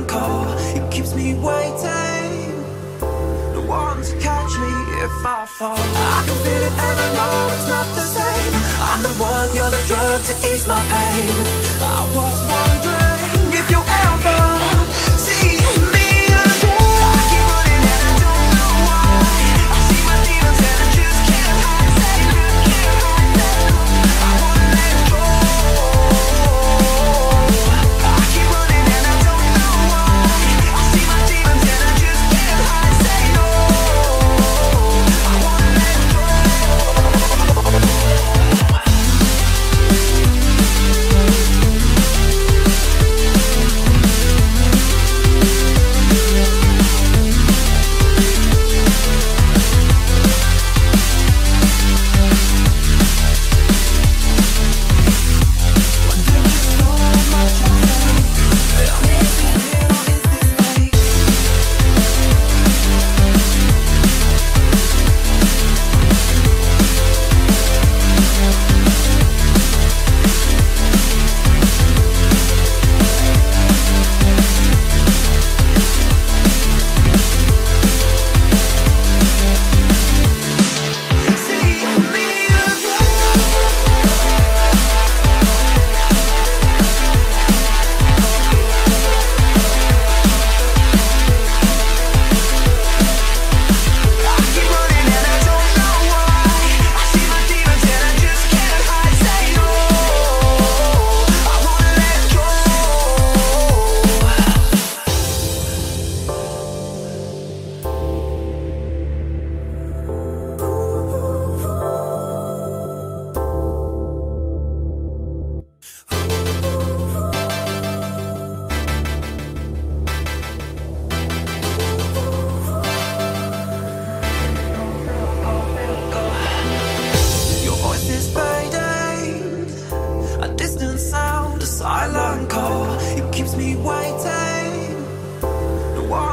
phone call. It keeps me waiting. No one to catch me if I fall. I can feel it and I it's not the same. I'm the one, you're the drug to ease my pain. I was wondering.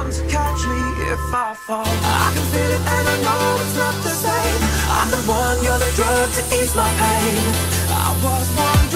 To catch me if I fall. I can feel it and I know it's not the same. I'm the one, you're the drug to ease my pain. I was wondering.